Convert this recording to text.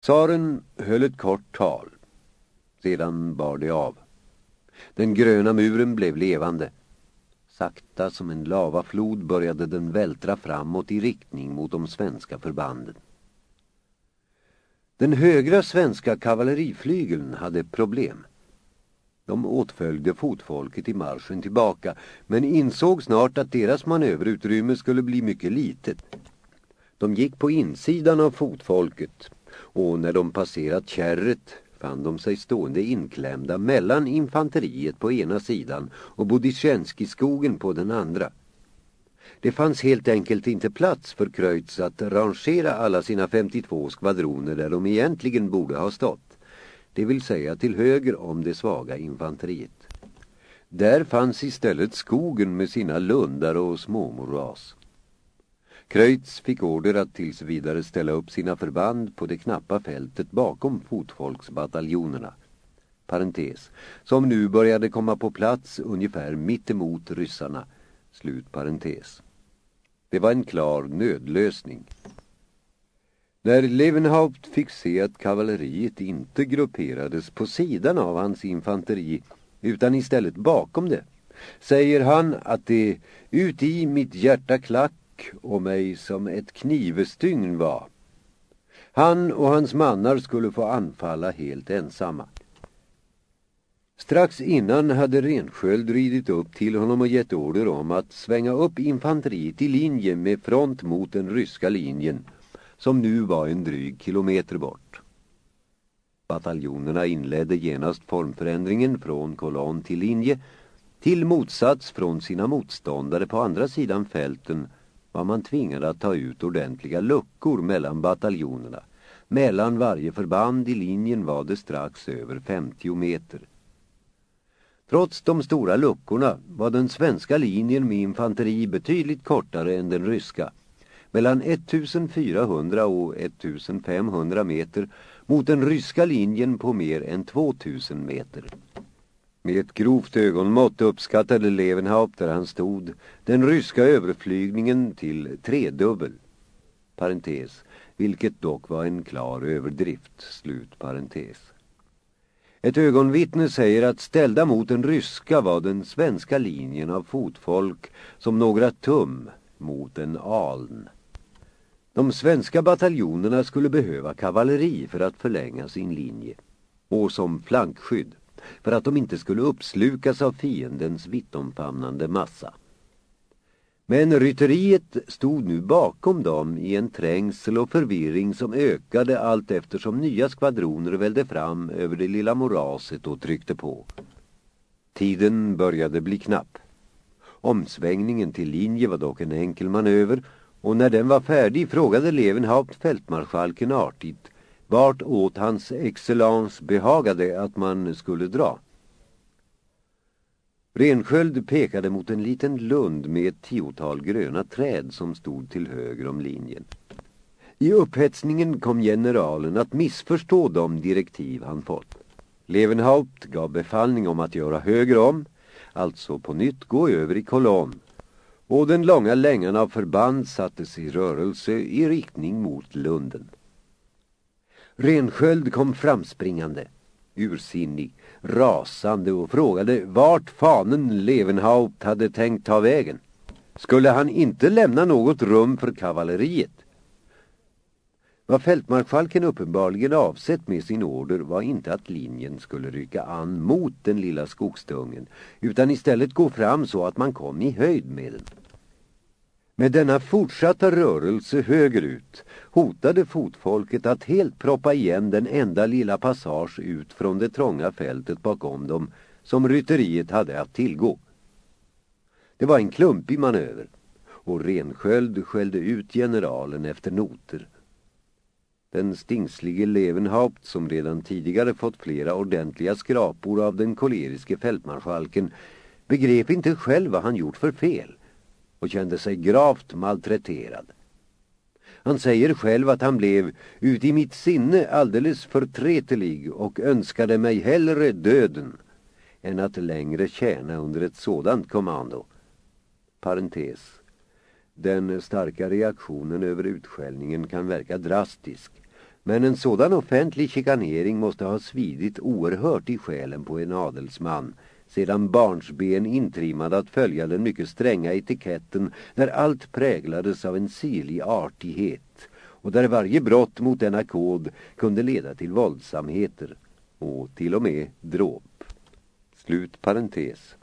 Tsaren höll ett kort tal. Sedan bar det av. Den gröna muren blev levande. Sakta som en lavaflod började den vältra framåt i riktning mot de svenska förbanden. Den högra svenska kavalleriflygeln hade problem. De åtföljde fotfolket i marschen tillbaka men insåg snart att deras manöverutrymme skulle bli mycket litet. De gick på insidan av fotfolket och när de passerat kärret fann de sig stående inklämda mellan infanteriet på ena sidan och Bodichenski-skogen på den andra. Det fanns helt enkelt inte plats för Kreutz att rangera alla sina 52 skvadroner där de egentligen borde ha stått. Det vill säga till höger om det svaga infanteriet. Där fanns istället skogen med sina lundar och småmoras. Kreutz fick order att tills vidare ställa upp sina förband på det knappa fältet bakom fotfolksbataljonerna. Parentes, som nu började komma på plats ungefär mittemot ryssarna. Slut parentes. Det var en klar nödlösning. När Levenhaupt fick se att kavalleriet inte grupperades på sidan av hans infanteri utan istället bakom det säger han att det uti mitt hjärta klack och mig som ett knivestygn var. Han och hans mannar skulle få anfalla helt ensamma. Strax innan hade Rensköld ridit upp till honom och gett order om att svänga upp infanteriet i linje med front mot den ryska linjen som nu var en dryg kilometer bort. Bataljonerna inledde genast formförändringen från kolonn till linje till motsats från sina motståndare på andra sidan fälten var man tvingad att ta ut ordentliga luckor mellan bataljonerna. Mellan varje förband i linjen var det strax över 50 meter. Trots de stora luckorna var den svenska linjen med infanteri betydligt kortare än den ryska. Mellan 1400 och 1500 meter mot den ryska linjen på mer än 2000 meter. Med ett grovt ögonmått uppskattade Levenhaupt där han stod den ryska överflygningen till tredubbel. Parentes, vilket dock var en klar överdrift. Slut parentes. Ett ögonvittne säger att ställda mot den ryska var den svenska linjen av fotfolk som några tum mot en aln. De svenska bataljonerna skulle behöva kavalleri för att förlänga sin linje och som flankskydd för att de inte skulle uppslukas av fiendens vittomfamnande massa. Men rytteriet stod nu bakom dem i en trängsel och förvirring som ökade allt eftersom nya skvadroner välde fram över det lilla moraset och tryckte på. Tiden började bli knapp. Omsvängningen till linje var dock en enkel manöver och när den var färdig frågade Levenhaupt fältmarskalken artigt vart åt hans excellens behagade att man skulle dra. Rensköld pekade mot en liten lund med ett tiotal gröna träd som stod till höger om linjen. I upphetsningen kom generalen att missförstå de direktiv han fått. Levenhaupt gav befallning om att göra höger om, alltså på nytt gå över i kolonn. Och den långa längan av förband sattes i rörelse i riktning mot lunden. Rensköld kom framspringande, ursinnig, rasande och frågade vart fanen Levenhaupt hade tänkt ta vägen. Skulle han inte lämna något rum för kavalleriet? Vad fältmarskalken uppenbarligen avsett med sin order var inte att linjen skulle rycka an mot den lilla skogsdungen utan istället gå fram så att man kom i höjd med den. Med denna fortsatta rörelse högerut hotade fotfolket att helt proppa igen den enda lilla passage ut från det trånga fältet bakom dem som rytteriet hade att tillgå. Det var en klumpig manöver och Rensköld skällde ut generalen efter noter. Den stingslige Levenhaupt som redan tidigare fått flera ordentliga skrapor av den koleriske fältmarskalken begrep inte själv vad han gjort för fel och kände sig gravt malträterad. Han säger själv att han blev ut i mitt sinne alldeles förtretelig och önskade mig hellre döden än att längre tjäna under ett sådant kommando. Parentes. Den starka reaktionen över utskällningen kan verka drastisk. Men en sådan offentlig chikanering måste ha svidit oerhört i själen på en adelsman sedan barnsben intrimmade att följa den mycket stränga etiketten där allt präglades av en sirlig artighet och där varje brott mot denna kod kunde leda till våldsamheter och till och med dråp. Slut parentes.